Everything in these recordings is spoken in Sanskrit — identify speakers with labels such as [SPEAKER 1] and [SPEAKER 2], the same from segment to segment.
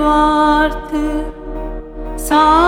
[SPEAKER 1] vardı. Sağ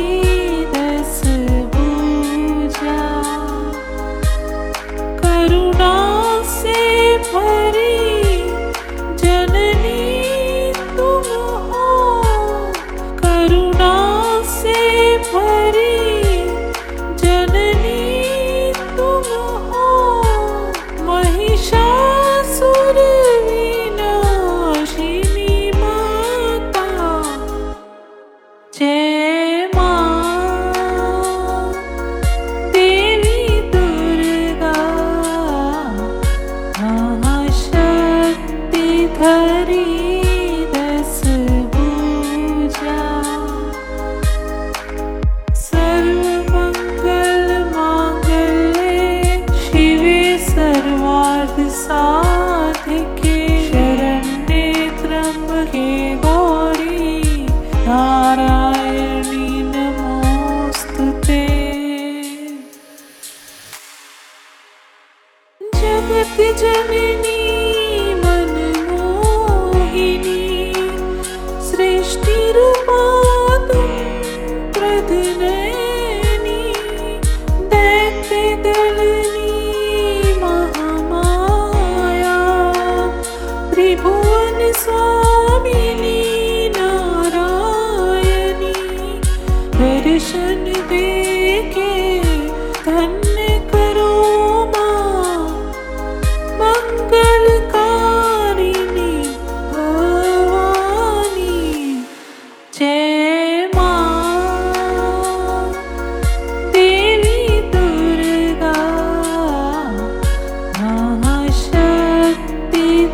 [SPEAKER 1] this song.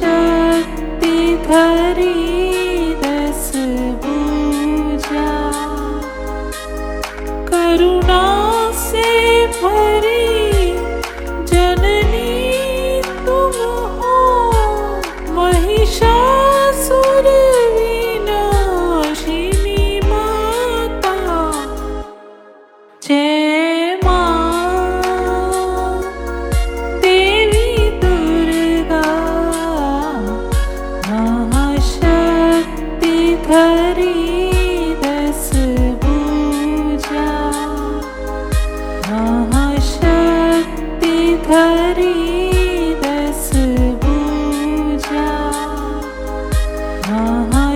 [SPEAKER 1] शक्ति भरी धरी दश हा